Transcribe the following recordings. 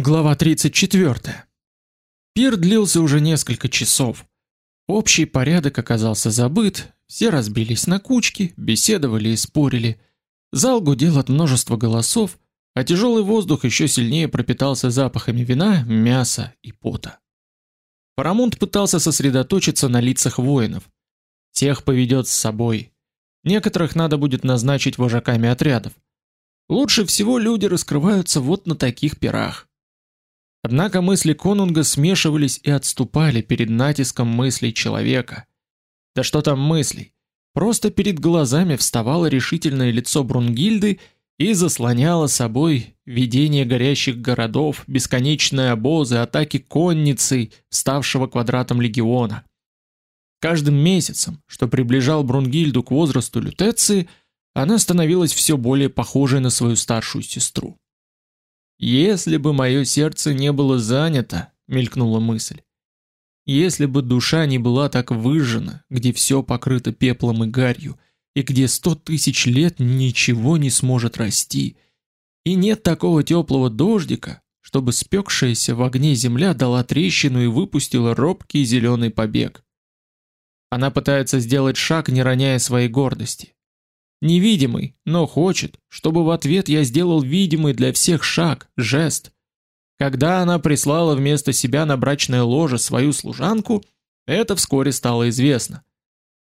Глава 34. Пир длился уже несколько часов. Общий порядок оказался забыт, все разбились на кучки, беседовали и спорили. Зал гудел от множества голосов, а тяжелый воздух еще сильнее пропитался запахами вина, мяса и пота. Парамонт пытался сосредоточиться на лицах воинов. Тех поведет с собой. Некоторых надо будет назначить вожаками отрядов. Лучше всего люди раскрываются вот на таких пирах. Однако мысли Конунга смешивались и отступали перед натиском мыслей человека. Да что там мыслей? Просто перед глазами вставало решительное лицо Брунгильды и заслоняло собой видение горящих городов, бесконечные обозы, атаки конницы, ставшего квадратом легиона. Каждым месяцем, что приближал Брунгильду к возрасту лютеции, она становилась все более похожей на свою старшую сестру. Если бы мое сердце не было занято, мелькнула мысль. Если бы душа не была так выжжена, где все покрыто пеплом и гарью, и где сто тысяч лет ничего не сможет расти, и нет такого теплого дождика, чтобы спекшаяся в огне земля дала трещину и выпустила робкий зеленый побег. Она пытается сделать шаг, не роняя своей гордости. Невидимый, но хочет, чтобы в ответ я сделал видимый для всех шаг, жест. Когда она прислала вместо себя на брачное ложе свою служанку, это вскоре стало известно.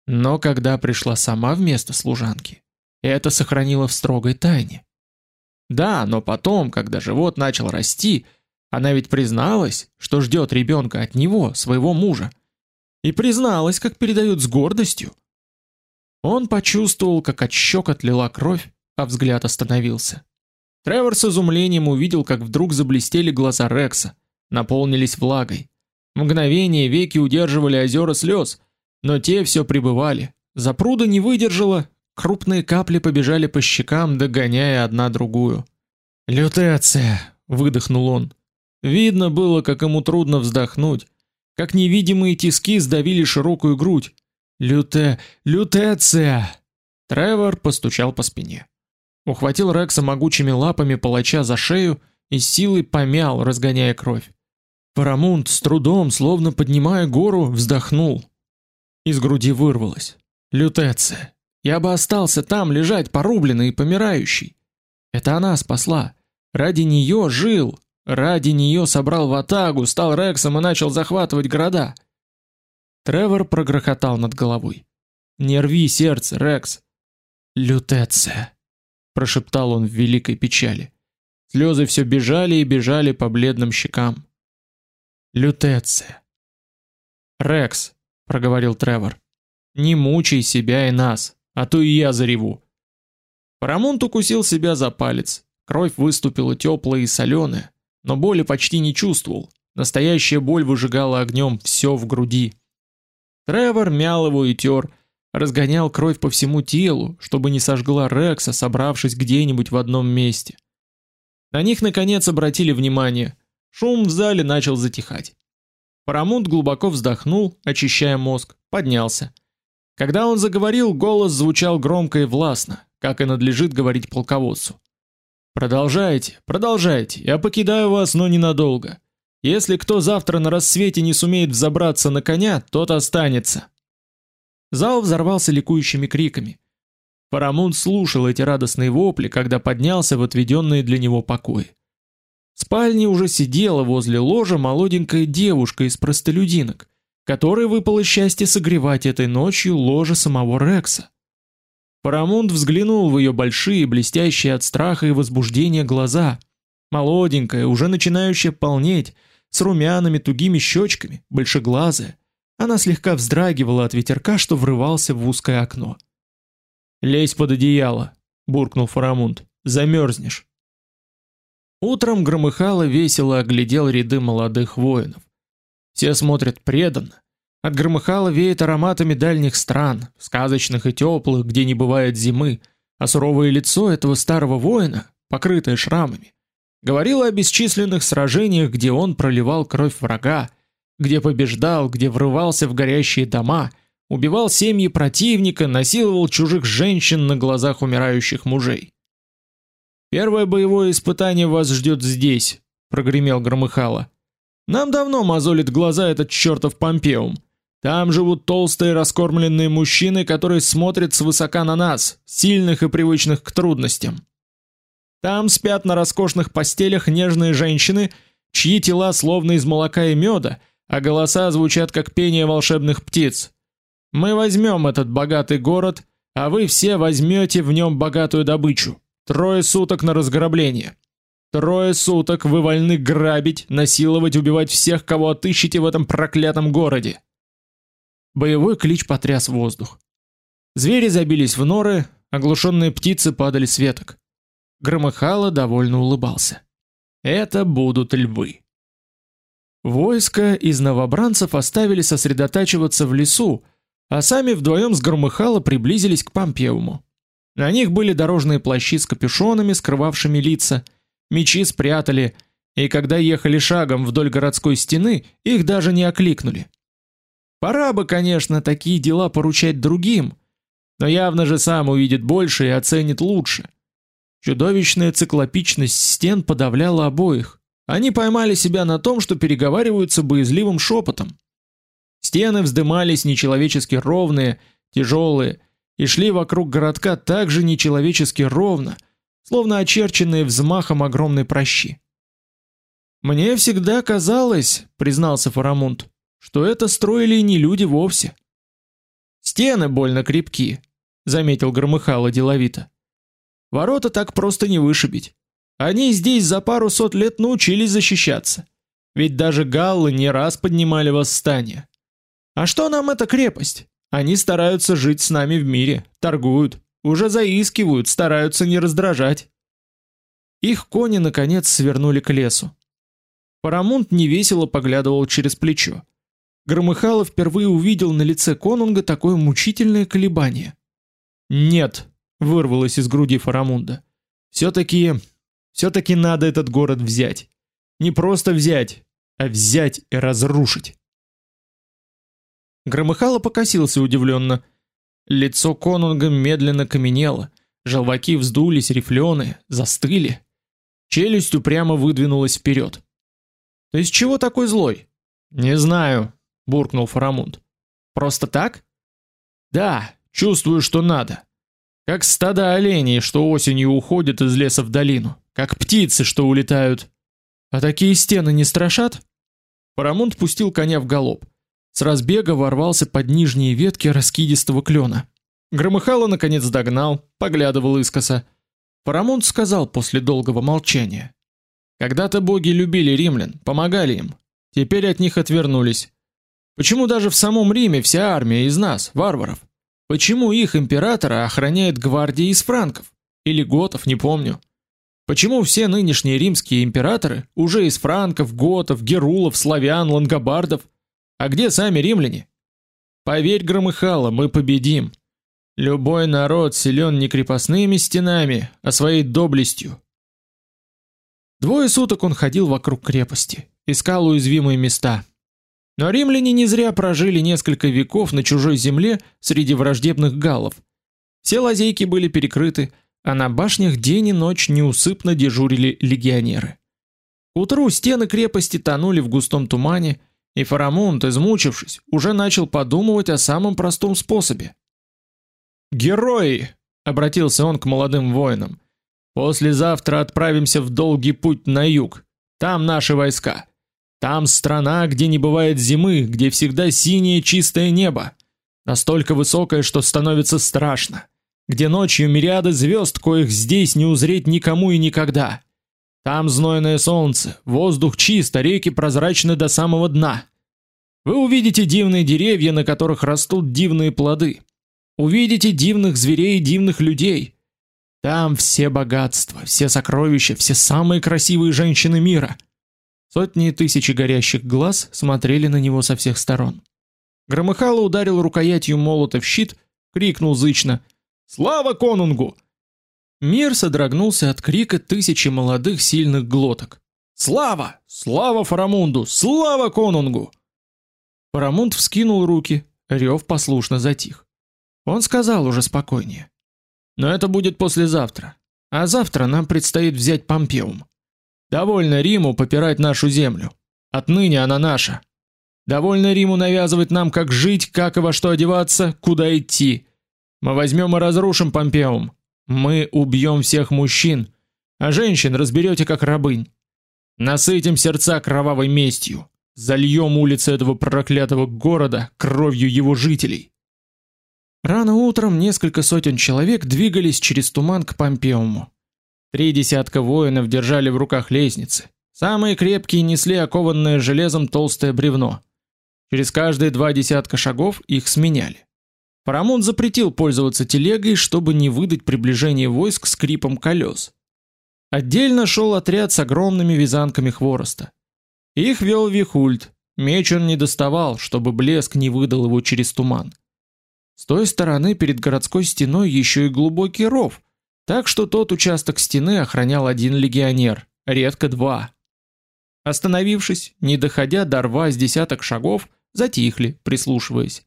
Но когда пришла сама вместо служанки, это сохранила в строгой тайне. Да, но потом, когда живот начал расти, она ведь призналась, что ждет ребенка от него, своего мужа. И призналась, как передают с гордостью, он почувствовал, как от щек отлила кровь, а взгляд остановился. Тревор с изумлением увидел, как вдруг заблестели глаза Рекса, наполнились влагой. Мгновение веки удерживали озера слез, но те все прибывали. Запруда не выдержала, крупные капли побежали по щекам, догоняя одна другую. «Лютеция!» — выдохнул он. Видно было, как ему трудно вздохнуть, как невидимые тиски сдавили широкую грудь. Люте, лютеция. Тревор постучал по спине. Ухватил Рекса могучими лапами палача за шею и силой помял, разгоняя кровь. Парамунд с трудом, словно поднимая гору, вздохнул. Из груди вырвалось: "Лютеция, я бы остался там лежать порубленный и помирающий. Это она спасла. Ради нее жил, ради нее собрал ватагу, стал Рексом и начал захватывать города. Тревор прогрохотал над головой. «Не рви сердце, Рекс!» «Лютеция!» — прошептал он в великой печали. Слезы все бежали и бежали по бледным щекам. «Лютеция!» «Рекс!» — проговорил Тревор. «Не мучай себя и нас, а то и я зареву!» Парамонт укусил себя за палец. Кровь выступила теплая и соленая, но боли почти не чувствовал. Настоящая боль выжигала огнем все в груди. Тревор мял его и тер, разгонял кровь по всему телу, чтобы не сожгла Рекса, собравшись где-нибудь в одном месте. На них наконец обратили внимание. Шум в зале начал затихать. Парамунд глубоко вздохнул, очищая мозг, поднялся. Когда он заговорил, голос звучал громко и властно, как и надлежит говорить полководцу. Продолжайте, продолжайте. Я покидаю вас, но ненадолго. Если кто завтра на рассвете не сумеет взобраться на коня, тот останется. Зал взорвался ликующими криками. Парамунд слушал эти радостные вопли, когда поднялся в отведенные для него покои. В спальне уже сидела возле ложа молоденькая девушка из простолюдинок, которой выпало счастье согревать этой ночью ложе самого Рекса. Парамунд взглянул в ее большие, блестящие от страха и возбуждения глаза. Молоденькая, уже начинающая полнеть, с румяными тугими щечками, большеглазая. Она слегка вздрагивала от ветерка, что врывался в узкое окно. «Лезь под одеяло», — буркнул Фарамунд, — «замерзнешь». Утром громыхало весело оглядел ряды молодых воинов. Все смотрят преданно. От громыхала веет ароматами дальних стран, сказочных и теплых, где не бывает зимы, а суровое лицо этого старого воина, покрытое шрамами, Говорил о бесчисленных сражениях, где он проливал кровь врага, где побеждал, где врывался в горящие дома, убивал семьи противника, насиловал чужих женщин на глазах умирающих мужей. Первое боевое испытание вас ждет здесь, прогремел Громыхало. Нам давно мозолит глаза этот чертов Помпеум. Там живут толстые раскормленные мужчины, которые смотрят свысока на нас, сильных и привычных к трудностям. Там спят на роскошных постелях нежные женщины, чьи тела словно из молока и меда, а голоса звучат как пение волшебных птиц. Мы возьмем этот богатый город, а вы все возьмете в нем богатую добычу. Трое суток на разграбление. Трое суток вы вольны грабить, насиловать, убивать всех, кого отыщете в этом проклятом городе. Боевой клич потряс воздух. Звери забились в норы, оглушенные птицы падали с веток. Громыхало довольно улыбался. Это будут львы. Войско из новобранцев оставили сосредотачиваться в лесу, а сами вдвоем с Громыхало приблизились к Помпеуму. На них были дорожные плащи с капюшонами, скрывавшими лица, мечи спрятали, и когда ехали шагом вдоль городской стены, их даже не окликнули. Пора бы, конечно, такие дела поручать другим, но явно же сам увидит больше и оценит лучше. Чудовищная циклопичность стен подавляла обоих. Они поймали себя на том, что переговариваются боязливым шепотом. Стены вздымались нечеловечески ровные, тяжелые, и шли вокруг городка так же нечеловечески ровно, словно очерченные взмахом огромной прощи. Мне всегда казалось, признался Фарамунд, что это строили не люди вовсе. Стены больно крепки, заметил Громыхало деловито. Ворота так просто не вышибить. Они здесь за пару сот лет научились защищаться. Ведь даже галлы не раз поднимали восстания. А что нам эта крепость? Они стараются жить с нами в мире, торгуют, уже заискивают, стараются не раздражать. Их кони наконец свернули к лесу. Парамунт невесело поглядывал через плечо. Громыхало впервые увидел на лице конунга такое мучительное колебание. "Нет", вырвалось из груди Фарамунда. все таки все таки надо этот город взять. Не просто взять, а взять и разрушить". Громыхало покосился удивленно. Лицо конунга медленно каменело, желваки вздулись рифленые, застыли. Челюсть упрямо выдвинулась вперед. "То есть чего такой злой?" "Не знаю", буркнул Фарамунд. "Просто так?" "Да, чувствую, что надо. Как стадо оленей, что осенью уходят из леса в долину, как птицы, что улетают. А такие стены не страшат?" Фарамунд пустил коня в галоп. С разбега ворвался под нижние ветки раскидистого клена. Громыхало наконец догнал, поглядывал искоса. Парамонт сказал после долгого молчания: "Когда-то боги любили римлян, помогали им. Теперь от них отвернулись. Почему даже в самом Риме вся армия из нас, варваров? Почему их императора охраняет гвардия из франков или готов, не помню? Почему все нынешние римские императоры уже из франков, готов, герулов, славян, лангобардов?" А где сами римляне? Поверь, громыхало, мы победим. Любой народ силен не крепостными стенами, а своей доблестью. Двое суток он ходил вокруг крепости, искал уязвимые места. Но римляне не зря прожили несколько веков на чужой земле среди враждебных галлов. Все лазейки были перекрыты, а на башнях день и ночь неусыпно дежурили легионеры. утру стены крепости тонули в густом тумане, и Фарамунд, измучившись, уже начал подумывать о самом простом способе. "Герои", обратился он к молодым воинам. "Послезавтра отправимся в долгий путь на юг. Там наши войска. Там страна, где не бывает зимы, где всегда синее чистое небо, настолько высокое, что становится страшно, где ночью мириады звезд, коих здесь не узреть никому и никогда. Там знойное солнце, воздух чист, а реки прозрачны до самого дна. Вы увидите дивные деревья, на которых растут дивные плоды. Увидите дивных зверей и дивных людей. Там все богатства, все сокровища, все самые красивые женщины мира. Сотни и тысячи горящих глаз смотрели на него со всех сторон. Громыхало ударил рукоятью молота в щит, крикнул зычно: "Слава конунгу!" Мир содрогнулся от крика тысячи молодых сильных глоток. Слава! Слава Фарамунду! Слава конунгу! Фарамунд вскинул руки, рев послушно затих. Он сказал уже спокойнее: "Но это будет послезавтра, а завтра нам предстоит взять Помпеум. Довольно Риму попирать нашу землю. Отныне она наша. Довольно Риму навязывать нам, как жить, как и во что одеваться, куда идти. Мы возьмем и разрушим Помпеум. Мы убьем всех мужчин, а женщин разберете как рабынь. Насытим сердца кровавой местью, зальем улицы этого проклятого города кровью его жителей. Рано утром несколько сотен человек двигались через туман к Помпеуму. Три десятка воинов держали в руках лестницы. Самые крепкие несли окованное железом толстое бревно. Через каждые два десятка шагов их сменяли. Парамон запретил пользоваться телегой, чтобы не выдать приближение войск скрипом колес. Отдельно шел отряд с огромными вязанками хвороста. Их вел Вихульд. Меч он не доставал, чтобы блеск не выдал его через туман. С той стороны перед городской стеной еще и глубокий ров, так что тот участок стены охранял один легионер, редко два. Остановившись, не доходя до рва с десяток шагов, затихли, прислушиваясь.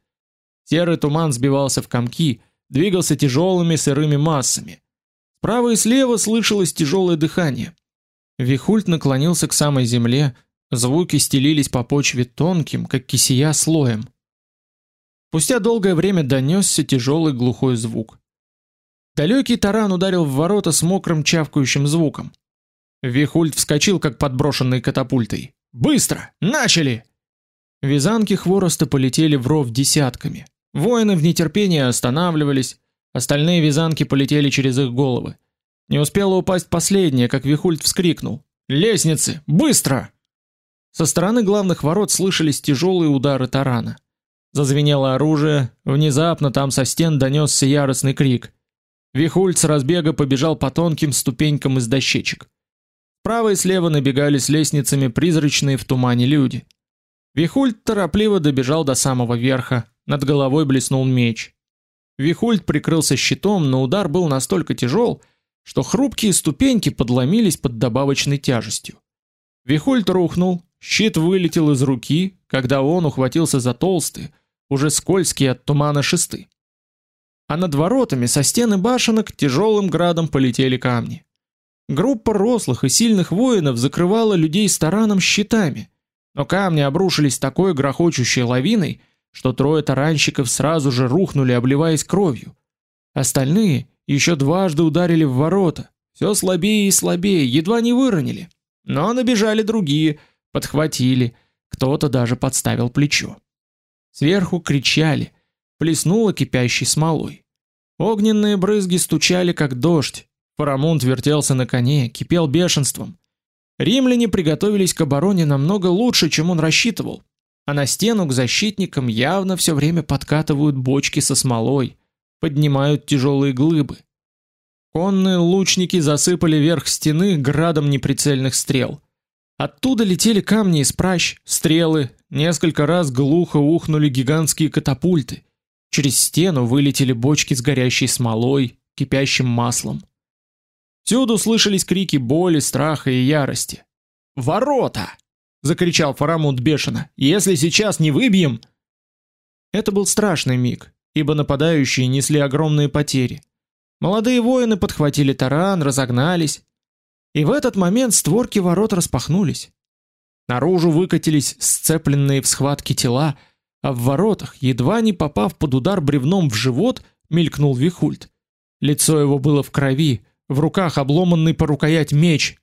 Серый туман сбивался в комки, двигался тяжелыми сырыми массами. Справа и слева слышалось тяжелое дыхание. Вихульт наклонился к самой земле, звуки стелились по почве тонким, как кисия, слоем. Спустя долгое время донесся тяжелый глухой звук. Далекий таран ударил в ворота с мокрым чавкающим звуком. Вихульт вскочил, как подброшенный катапультой. «Быстро! Начали!» Вязанки хвороста полетели в ров десятками. Воины в нетерпении останавливались, Остальные вязанки полетели через их головы. Не успела упасть последняя, как Вихульт вскрикнул: "Лестницы, быстро!" Со стороны главных ворот слышались тяжелые удары тарана. Зазвенело оружие, внезапно там со стен донесся яростный крик. Вихульт с разбега побежал по тонким ступенькам из дощечек. Справа и слева набегали с лестницами призрачные в тумане люди. Вихульт торопливо добежал до самого верха, над головой блеснул меч. Вихульт прикрылся щитом, но удар был настолько тяжел, что хрупкие ступеньки подломились под добавочной тяжестью. Вихульт рухнул, щит вылетел из руки, когда он ухватился за толстые, уже скользкие от тумана шесты. А над воротами со стены башенок тяжелым градом полетели камни. Группа рослых и сильных воинов закрывала людей стараном щитами, но камни обрушились такой грохочущей лавиной, что трое таранщиков сразу же рухнули, обливаясь кровью. Остальные еще дважды ударили в ворота, все слабее и слабее, едва не выронили. Но набежали другие, подхватили, кто-то даже подставил плечо. Сверху кричали, плеснуло кипящей смолой. Огненные брызги стучали как дождь. Парамонт вертелся на коне, кипел бешенством. Римляне приготовились к обороне намного лучше, чем он рассчитывал а на стену к защитникам явно все время подкатывают бочки со смолой, поднимают тяжелые глыбы. Конные лучники засыпали верх стены градом неприцельных стрел. Оттуда летели камни из пращ, стрелы, несколько раз глухо ухнули гигантские катапульты. Через стену вылетели бочки с горящей смолой, кипящим маслом. Всюду слышались крики боли, страха и ярости. Ворота! закричал Фарамунд бешено. Если сейчас не выбьем, это был страшный миг, ибо нападающие несли огромные потери. Молодые воины подхватили таран, разогнались, и в этот момент створки ворот распахнулись. Наружу выкатились сцепленные в схватке тела, а в воротах, едва не попав под удар бревном в живот, мелькнул Вихульт. Лицо его было в крови, в руках обломанный по рукоять меч.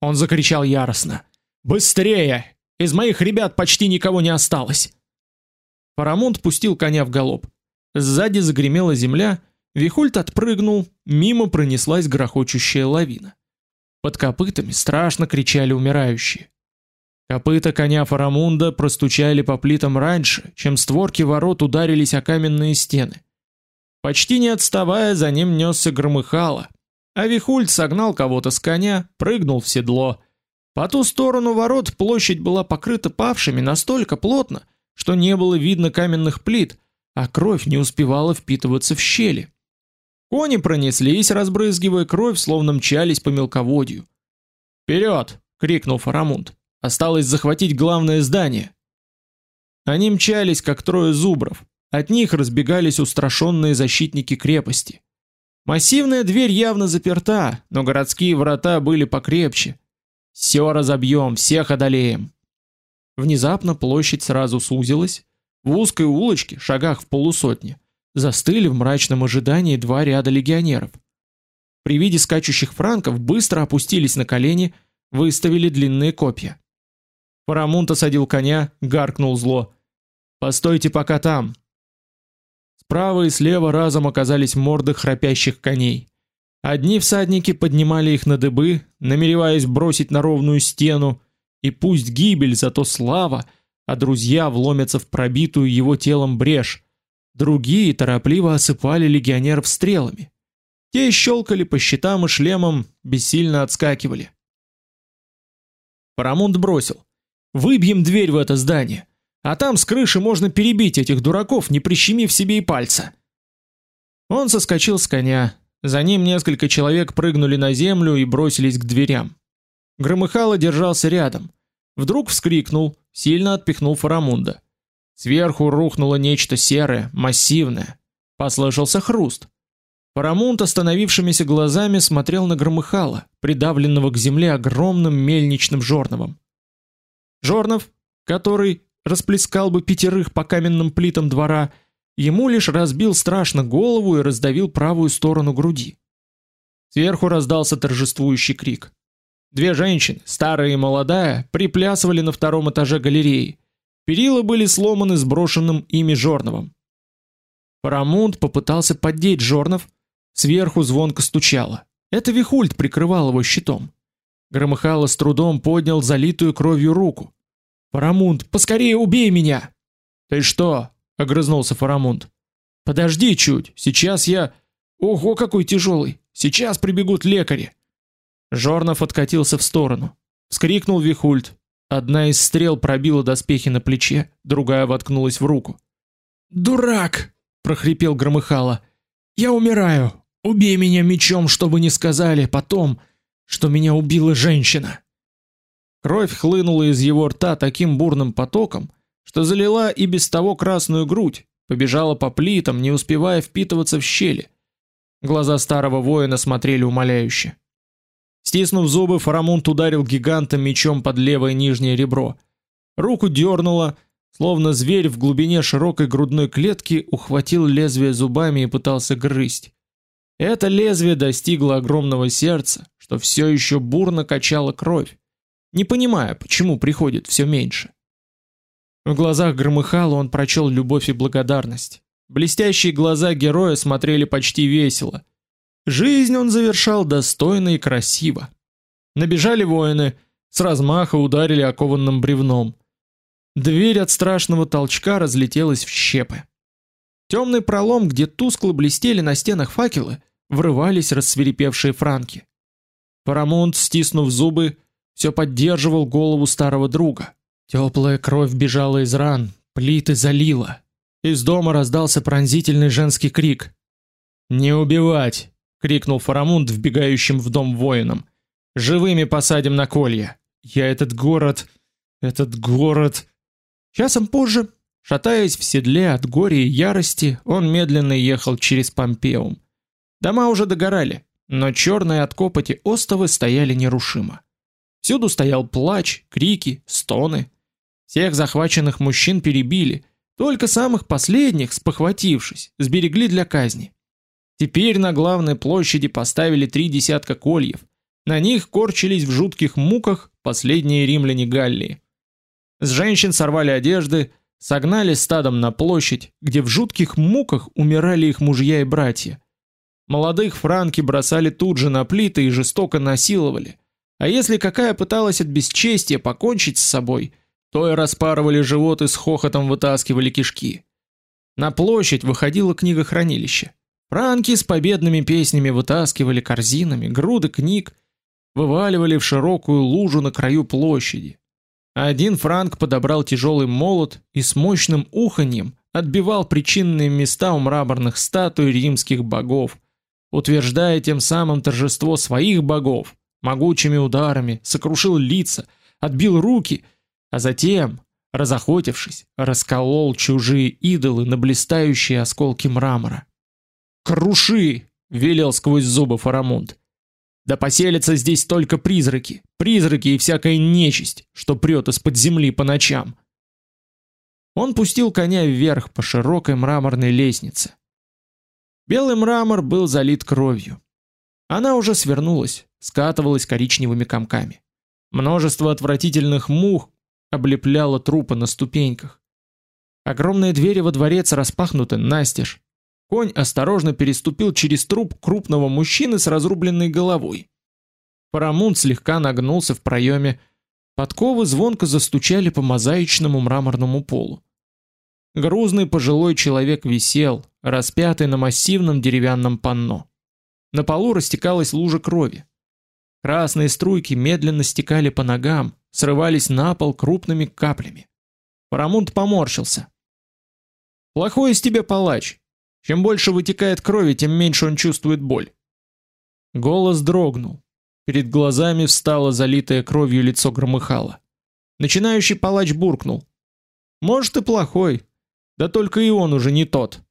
Он закричал яростно: Быстрее! Из моих ребят почти никого не осталось. Парамонт пустил коня в галоп. Сзади загремела земля, Вихульт отпрыгнул, мимо пронеслась грохочущая лавина. Под копытами страшно кричали умирающие. Копыта коня Фарамунда простучали по плитам раньше, чем створки ворот ударились о каменные стены. Почти не отставая, за ним несся громыхало, а Вихульт согнал кого-то с коня, прыгнул в седло. По ту сторону ворот площадь была покрыта павшими настолько плотно, что не было видно каменных плит, а кровь не успевала впитываться в щели. Кони пронеслись, разбрызгивая кровь, словно мчались по мелководью. «Вперед!» — крикнул Фарамунд. «Осталось захватить главное здание!» Они мчались, как трое зубров. От них разбегались устрашенные защитники крепости. Массивная дверь явно заперта, но городские врата были покрепче. Все разобьем, всех одолеем. Внезапно площадь сразу сузилась. В узкой улочке, шагах в полусотни, застыли в мрачном ожидании два ряда легионеров. При виде скачущих франков быстро опустились на колени, выставили длинные копья. Парамунт осадил коня, гаркнул зло: "Постойте пока там". Справа и слева разом оказались морды храпящих коней. Одни всадники поднимали их на дыбы, намереваясь бросить на ровную стену, и пусть гибель, зато слава, а друзья вломятся в пробитую его телом брешь. Другие торопливо осыпали легионеров стрелами. Те щелкали по щитам и шлемам, бессильно отскакивали. Парамунд бросил: "Выбьем дверь в это здание, а там с крыши можно перебить этих дураков, не прищемив себе и пальца". Он соскочил с коня, за ним несколько человек прыгнули на землю и бросились к дверям. Громыхало держался рядом. Вдруг вскрикнул, сильно отпихнул Фарамунда. Сверху рухнуло нечто серое, массивное. Послышался хруст. Фарамунд остановившимися глазами смотрел на Громыхала, придавленного к земле огромным мельничным жорновом. Жорнов, который расплескал бы пятерых по каменным плитам двора, Ему лишь разбил страшно голову и раздавил правую сторону груди. Сверху раздался торжествующий крик. Две женщины, старая и молодая, приплясывали на втором этаже галереи. Перила были сломаны сброшенным ими жорновом. Парамунд попытался поддеть жорнов, сверху звонко стучало. Это Вихульд прикрывал его щитом. Громыхало с трудом поднял залитую кровью руку. Парамунд, поскорее убей меня. Ты что, огрызнулся Фарамунд. Подожди чуть, сейчас я Ого, какой тяжелый! Сейчас прибегут лекари. Жорнов откатился в сторону. Вскрикнул Вихульд. Одна из стрел пробила доспехи на плече, другая воткнулась в руку. "Дурак!" прохрипел Громыхало. "Я умираю. Убей меня мечом, чтобы не сказали потом, что меня убила женщина". Кровь хлынула из его рта таким бурным потоком, что залила и без того красную грудь, побежала по плитам, не успевая впитываться в щели. Глаза старого воина смотрели умоляюще. Стиснув зубы, Фарамунд ударил гиганта мечом под левое нижнее ребро. Руку дернуло, словно зверь в глубине широкой грудной клетки ухватил лезвие зубами и пытался грызть. Это лезвие достигло огромного сердца, что все еще бурно качало кровь, не понимая, почему приходит все меньше. В глазах Громыхала он прочел любовь и благодарность. Блестящие глаза героя смотрели почти весело. Жизнь он завершал достойно и красиво. Набежали воины, с размаха ударили окованным бревном. Дверь от страшного толчка разлетелась в щепы. Темный пролом, где тускло блестели на стенах факелы, врывались рассверепевшие франки. Парамонт, стиснув зубы, все поддерживал голову старого друга. Теплая кровь бежала из ран, плиты залила. Из дома раздался пронзительный женский крик. "Не убивать!" крикнул Фарамунд вбегающим в дом воинам. "Живыми посадим на колья. Я этот город, этот город". Часом позже, шатаясь в седле от горя и ярости, он медленно ехал через Помпеум. Дома уже догорали, но черные от копоти остовы стояли нерушимо. Всюду стоял плач, крики, стоны. Всех захваченных мужчин перебили, только самых последних, спохватившись, сберегли для казни. Теперь на главной площади поставили три десятка кольев. На них корчились в жутких муках последние римляне Галлии. С женщин сорвали одежды, согнали стадом на площадь, где в жутких муках умирали их мужья и братья. Молодых франки бросали тут же на плиты и жестоко насиловали. А если какая пыталась от бесчестия покончить с собой – то и распарывали живот и с хохотом вытаскивали кишки. На площадь выходило книгохранилище. Франки с победными песнями вытаскивали корзинами груды книг, вываливали в широкую лужу на краю площади. Один франк подобрал тяжелый молот и с мощным уханьем отбивал причинные места у мраморных статуй римских богов, утверждая тем самым торжество своих богов. Могучими ударами сокрушил лица, отбил руки — а затем, разохотившись, расколол чужие идолы на блистающие осколки мрамора. "Круши!" велел сквозь зубы Фарамунд. Да поселятся здесь только призраки, призраки и всякая нечисть, что прет из-под земли по ночам. Он пустил коня вверх по широкой мраморной лестнице. Белый мрамор был залит кровью. Она уже свернулась, скатывалась коричневыми комками. Множество отвратительных мух облепляло трупы на ступеньках. Огромные двери во дворец распахнуты настежь. Конь осторожно переступил через труп крупного мужчины с разрубленной головой. Парамунт слегка нагнулся в проеме. Подковы звонко застучали по мозаичному мраморному полу. Грузный пожилой человек висел, распятый на массивном деревянном панно. На полу растекалась лужа крови. Красные струйки медленно стекали по ногам, срывались на пол крупными каплями. Парамунт поморщился. Плохой из тебя палач. Чем больше вытекает крови, тем меньше он чувствует боль. Голос дрогнул. Перед глазами встало залитое кровью лицо Громыхала. Начинающий палач буркнул: "Может и плохой, да только и он уже не тот,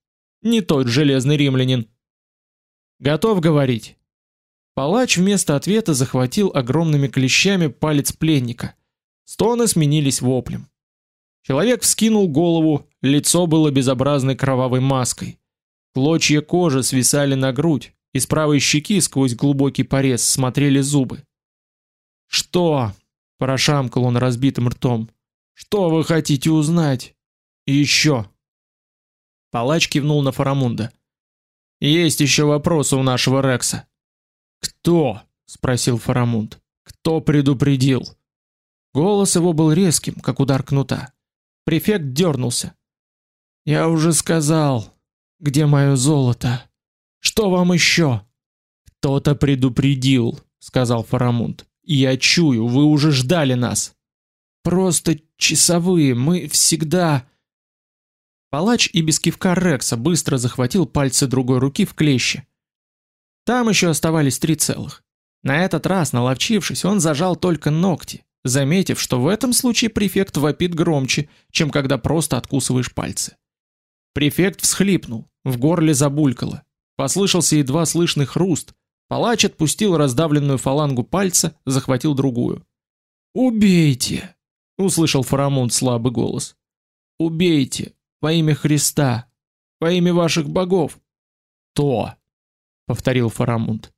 не тот железный римлянин". Готов говорить. Палач вместо ответа захватил огромными клещами палец пленника. Стоны сменились воплем. Человек вскинул голову, лицо было безобразной кровавой маской. Клочья кожи свисали на грудь, из правой щеки сквозь глубокий порез смотрели зубы. Что? прошамкал он разбитым ртом. Что вы хотите узнать? И еще. Палач кивнул на Фарамунда. Есть еще вопросы у нашего Рекса. Кто? спросил Фарамунд. Кто предупредил? Голос его был резким, как удар кнута. Префект дернулся. Я уже сказал, где мое золото? Что вам еще? Кто-то предупредил, сказал Фарамунд. Я чую, вы уже ждали нас. Просто часовые, мы всегда Палач и без кивка Рекса быстро захватил пальцы другой руки в клещи. Там еще оставались три целых. На этот раз, наловчившись, он зажал только ногти, заметив, что в этом случае префект вопит громче, чем когда просто откусываешь пальцы. Префект всхлипнул, в горле забулькало. Послышался едва слышный хруст. Палач отпустил раздавленную фалангу пальца, захватил другую. "Убейте!" услышал Фарамунд слабый голос. "Убейте, во имя Христа, во имя ваших богов. То, повторил Фарамунд.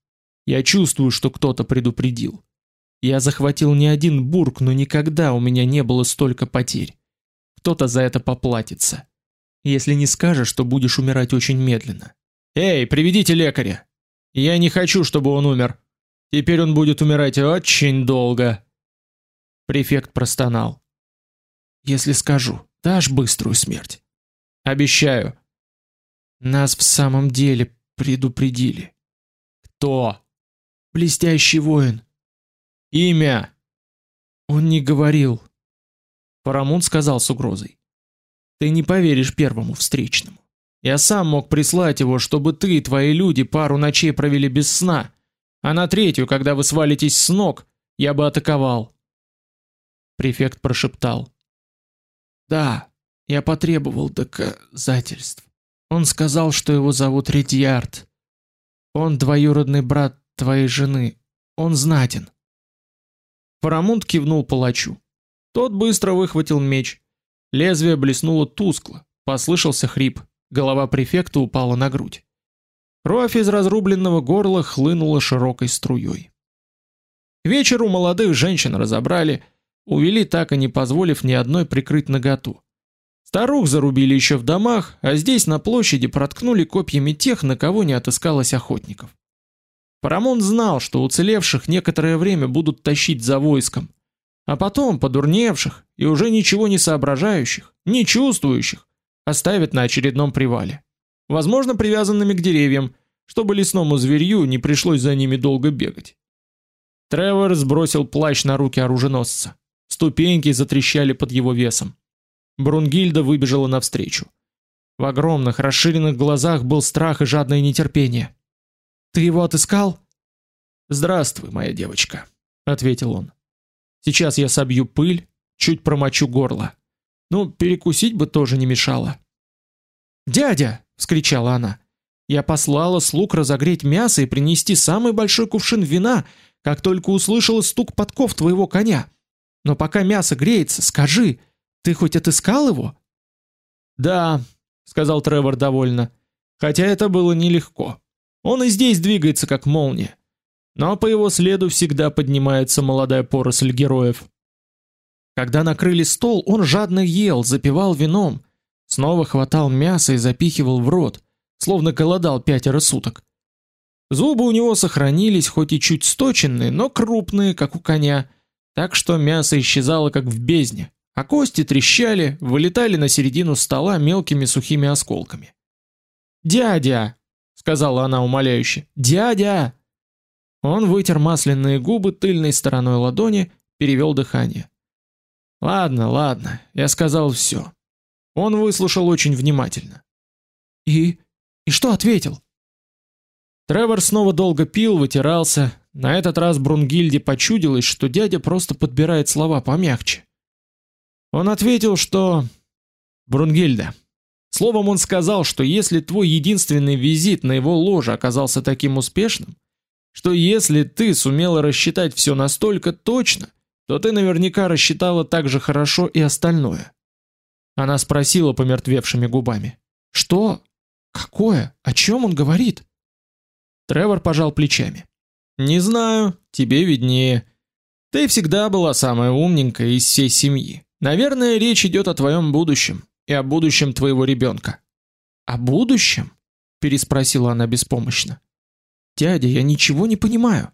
Я чувствую, что кто-то предупредил. Я захватил не один бург, но никогда у меня не было столько потерь. Кто-то за это поплатится. Если не скажешь, что будешь умирать очень медленно. Эй, приведите лекаря. Я не хочу, чтобы он умер. Теперь он будет умирать очень долго. Префект простонал. Если скажу, дашь быструю смерть. Обещаю. Нас в самом деле предупредили. Кто? Блестящий воин. Имя. Он не говорил. Парамун сказал с угрозой. Ты не поверишь первому встречному. Я сам мог прислать его, чтобы ты и твои люди пару ночей провели без сна, а на третью, когда вы свалитесь с ног, я бы атаковал. Префект прошептал: "Да, я потребовал доказательств. Он сказал, что его зовут Редьярд. Он двоюродный брат твоей жены. Он знатен. Фарамунд кивнул палачу. Тот быстро выхватил меч. Лезвие блеснуло тускло, послышался хрип. Голова префекта упала на грудь. Кровь из разрубленного горла хлынула широкой струей. К вечеру молодых женщин разобрали, увели так и не позволив ни одной прикрыть наготу. Старух зарубили еще в домах, а здесь на площади проткнули копьями тех, на кого не отыскалось охотников. Парамон знал, что уцелевших некоторое время будут тащить за войском, а потом подурневших и уже ничего не соображающих, не чувствующих оставят на очередном привале. Возможно, привязанными к деревьям, чтобы лесному зверью не пришлось за ними долго бегать. Тревор сбросил плащ на руки оруженосца. Ступеньки затрещали под его весом. Брунгильда выбежала навстречу. В огромных расширенных глазах был страх и жадное нетерпение. Ты его отыскал? Здравствуй, моя девочка, ответил он. Сейчас я собью пыль, чуть промочу горло. Ну, перекусить бы тоже не мешало. Дядя, вскричала она. Я послала слуг разогреть мясо и принести самый большой кувшин вина, как только услышала стук подков твоего коня. Но пока мясо греется, скажи, ты хоть отыскал его? Да, сказал Тревор довольно. Хотя это было нелегко. Он и здесь двигается как молния. Но по его следу всегда поднимается молодая поросль героев. Когда накрыли стол, он жадно ел, запивал вином, снова хватал мясо и запихивал в рот, словно голодал пятеро суток. Зубы у него сохранились, хоть и чуть сточенные, но крупные, как у коня, так что мясо исчезало как в бездне, а кости трещали, вылетали на середину стола мелкими сухими осколками. "Дядя", сказала она умоляюще. "Дядя!" Он вытер масляные губы тыльной стороной ладони, перевел дыхание. Ладно, ладно, я сказал все. Он выслушал очень внимательно. И и что ответил? Тревор снова долго пил, вытирался. На этот раз Брунгильде почудилось, что дядя просто подбирает слова помягче. Он ответил, что Брунгильда. Словом, он сказал, что если твой единственный визит на его ложе оказался таким успешным, что если ты сумела рассчитать все настолько точно, то ты наверняка рассчитала так же хорошо и остальное. Она спросила помертвевшими губами: "Что? Какое? О чем он говорит?" Тревор пожал плечами. "Не знаю, тебе виднее. Ты всегда была самая умненькая из всей семьи. Наверное, речь идет о твоем будущем и о будущем твоего ребенка. О будущем? переспросила она беспомощно. Дядя, я ничего не понимаю.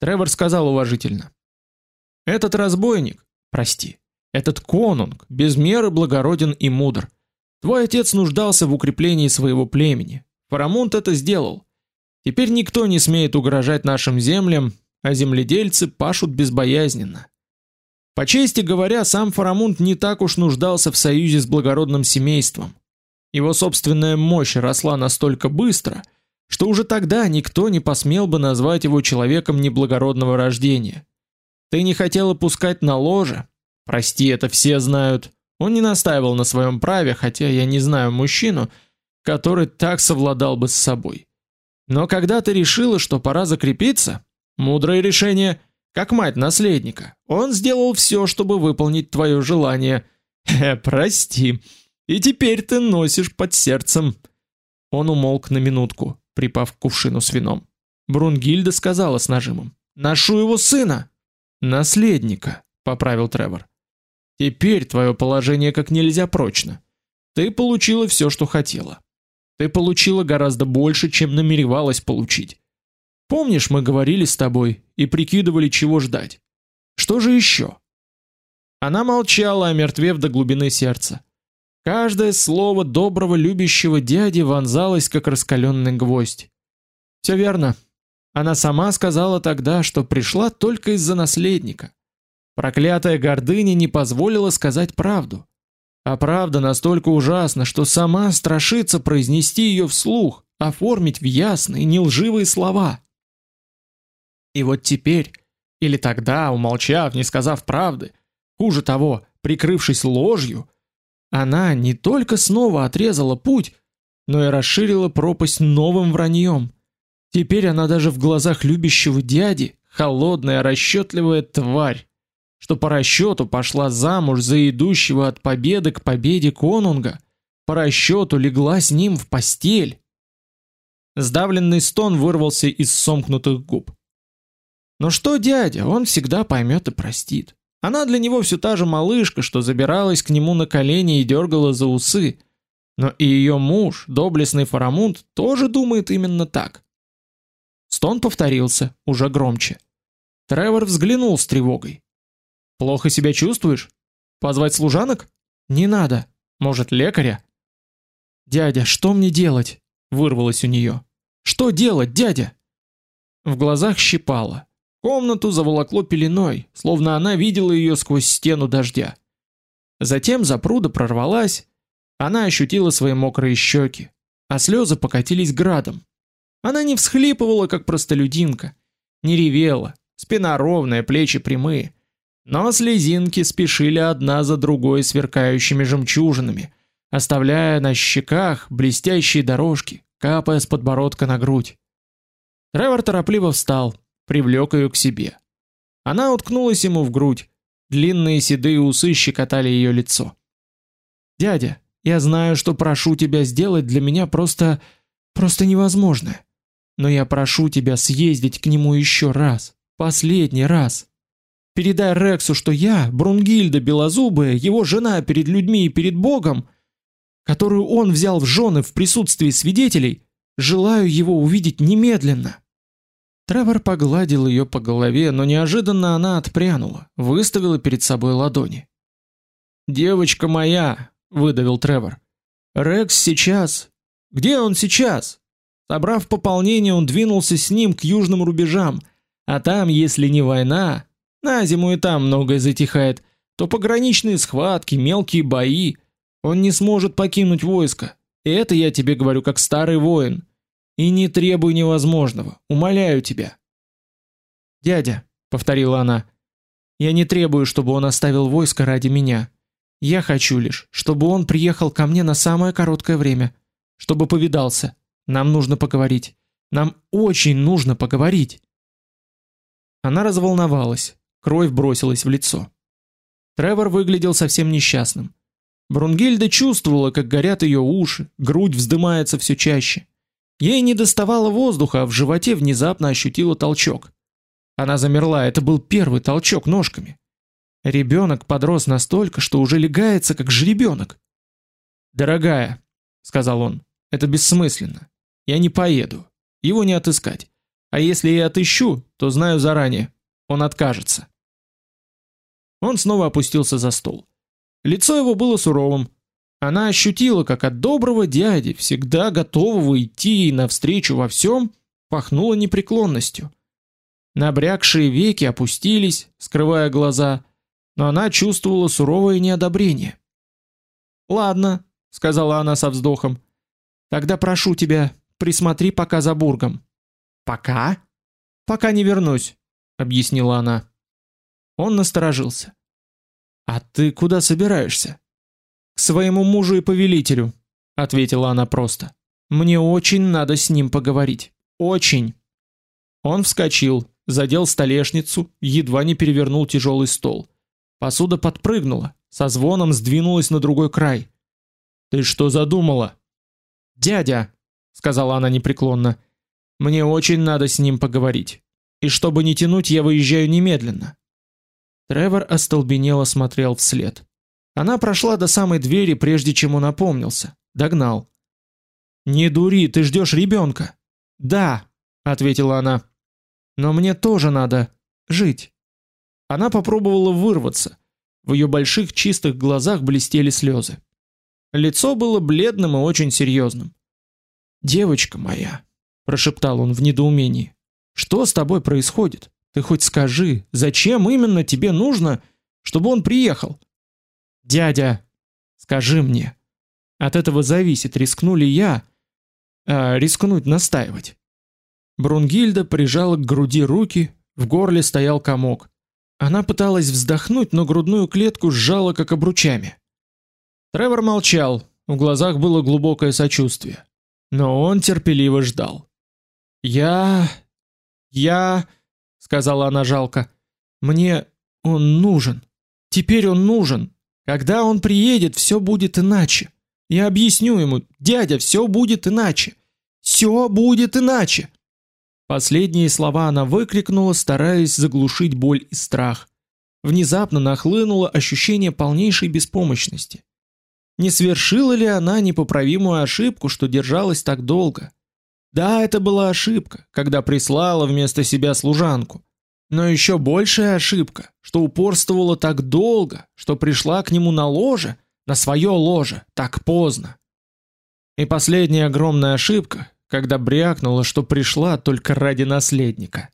Тревор сказал уважительно: этот разбойник, прости, этот конунг без меры благороден и мудр. Твой отец нуждался в укреплении своего племени. Фарамунд это сделал. Теперь никто не смеет угрожать нашим землям, а земледельцы пашут безбоязненно. По чести говоря, сам Фарамунд не так уж нуждался в союзе с благородным семейством. Его собственная мощь росла настолько быстро, что уже тогда никто не посмел бы назвать его человеком неблагородного рождения. Ты не хотела пускать на ложе? Прости, это все знают. Он не настаивал на своем праве, хотя я не знаю мужчину, который так совладал бы с собой. Но когда ты решила, что пора закрепиться, мудрое решение, как мать наследника. Он сделал все, чтобы выполнить твое желание. Э, прости. И теперь ты носишь под сердцем. Он умолк на минутку, припав к кувшину с вином. Брунгильда сказала с нажимом: "Ношу его сына". Наследника, поправил Тревор. Теперь твое положение как нельзя прочно. Ты получила все, что хотела. Ты получила гораздо больше, чем намеревалась получить. Помнишь, мы говорили с тобой и прикидывали, чего ждать? Что же еще? Она молчала, омертвев до глубины сердца. Каждое слово доброго любящего дяди вонзалось как раскаленный гвоздь. Все верно. Она сама сказала тогда, что пришла только из-за наследника. Проклятая гордыня не позволила сказать правду. А правда настолько ужасна, что сама страшится произнести ее вслух, оформить в ясные, нелживые слова. И вот теперь, или тогда, умолчав, не сказав правды, хуже того, прикрывшись ложью, она не только снова отрезала путь, но и расширила пропасть новым враньем. Теперь она даже в глазах любящего дяди холодная, расчетливая тварь, что по расчету пошла замуж за идущего от победы к победе конунга, по расчету легла с ним в постель. Сдавленный стон вырвался из сомкнутых губ. Но что дядя, он всегда поймет и простит. Она для него все та же малышка, что забиралась к нему на колени и дергала за усы. Но и ее муж, доблестный Фарамунд, тоже думает именно так. Стон повторился, уже громче. Тревор взглянул с тревогой. Плохо себя чувствуешь? Позвать служанок? Не надо. Может, лекаря? Дядя, что мне делать? вырвалось у нее. Что делать, дядя? В глазах щипало. Комнату заволокло пеленой, словно она видела ее сквозь стену дождя. Затем запруда прорвалась, она ощутила свои мокрые щеки, а слезы покатились градом. Она не всхлипывала, как простолюдинка, не ревела, спина ровная, плечи прямые, но слезинки спешили одна за другой сверкающими жемчужинами, оставляя на щеках блестящие дорожки, капая с подбородка на грудь. Тревор торопливо встал, привлек ее к себе. Она уткнулась ему в грудь. Длинные седые усы щекотали ее лицо. Дядя, я знаю, что прошу тебя сделать для меня просто просто невозможное. Но я прошу тебя съездить к нему еще раз, последний раз. Передай Рексу, что я, Брунгильда Белозубая, его жена перед людьми и перед Богом, которую он взял в жены в присутствии свидетелей, желаю его увидеть немедленно. Тревор погладил ее по голове, но неожиданно она отпрянула, выставила перед собой ладони. "Девочка моя", выдавил Тревор. "Рекс сейчас. Где он сейчас?" Собрав пополнение, он двинулся с ним к южным рубежам, а там, если не война, на зиму и там многое затихает, то пограничные схватки, мелкие бои, он не сможет покинуть войско. И это я тебе говорю как старый воин. И не требуй невозможного, умоляю тебя. Дядя, повторила она. Я не требую, чтобы он оставил войско ради меня. Я хочу лишь, чтобы он приехал ко мне на самое короткое время, чтобы повидался. Нам нужно поговорить. Нам очень нужно поговорить. Она разволновалась, кровь бросилась в лицо. Тревор выглядел совсем несчастным. Брунгильда чувствовала, как горят ее уши, грудь вздымается все чаще. Ей не доставало воздуха, а в животе внезапно ощутила толчок. Она замерла, это был первый толчок ножками. Ребенок подрос настолько, что уже легается как жеребенок. "Дорогая", сказал он. "Это бессмысленно. Я не поеду. Его не отыскать. А если и отыщу, то знаю заранее, он откажется". Он снова опустился за стол. Лицо его было суровым. Она ощутила, как от доброго дяди, всегда готового идти ей навстречу во всем, пахнуло непреклонностью. Набрякшие веки опустились, скрывая глаза, но она чувствовала суровое неодобрение. "Ладно", сказала она со вздохом. "Тогда прошу тебя, присмотри пока за бургом". "Пока?" "Пока не вернусь", объяснила она. Он насторожился. "А ты куда собираешься?" "К своему мужу и повелителю", ответила она просто. "Мне очень надо с ним поговорить. Очень". Он вскочил, задел столешницу, едва не перевернул тяжелый стол. Посуда подпрыгнула, со звоном сдвинулась на другой край. Ты что задумала? Дядя, сказала она непреклонно. Мне очень надо с ним поговорить. И чтобы не тянуть, я выезжаю немедленно. Тревор остолбенело смотрел вслед. Она прошла до самой двери, прежде чем он опомнился. Догнал. Не дури, ты ждешь ребенка. Да, ответила она. Но мне тоже надо жить. Она попробовала вырваться. В ее больших чистых глазах блестели слезы. Лицо было бледным и очень серьезным. "Девочка моя", прошептал он в недоумении. "Что с тобой происходит? Ты хоть скажи, зачем именно тебе нужно, чтобы он приехал?" "Дядя, скажи мне. От этого зависит, рискну ли я, а рискнуть настаивать". Брунгильда прижала к груди руки, в горле стоял комок. Она пыталась вздохнуть, но грудную клетку сжала как обручами. Тревор молчал, в глазах было глубокое сочувствие, но он терпеливо ждал. "Я я", сказала она жалко. "Мне он нужен. Теперь он нужен. Когда он приедет, все будет иначе. Я объясню ему: "Дядя, все будет иначе. Все будет иначе". Последние слова она выкрикнула, стараясь заглушить боль и страх. Внезапно нахлынуло ощущение полнейшей беспомощности. Не совершила ли она непоправимую ошибку, что держалась так долго? Да, это была ошибка, когда прислала вместо себя служанку. Но еще большая ошибка, что упорствовала так долго, что пришла к нему на ложе, на свое ложе, так поздно. И последняя огромная ошибка, когда брякнула, что пришла только ради наследника.